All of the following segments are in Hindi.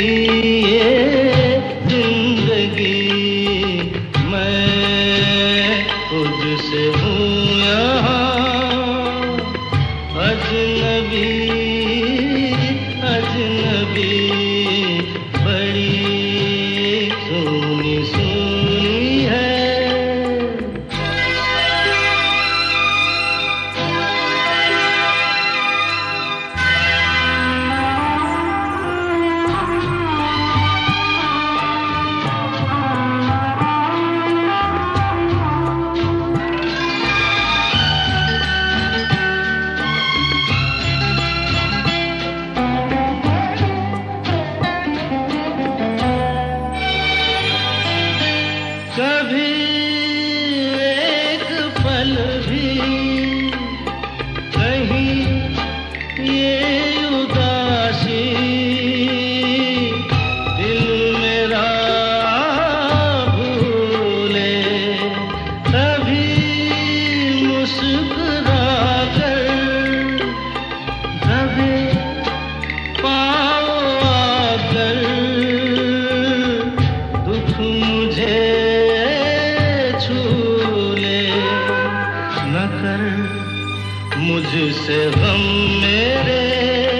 Sim. न कर मुझसे गम मेरे।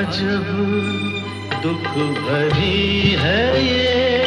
अजब दुख भरी है ये।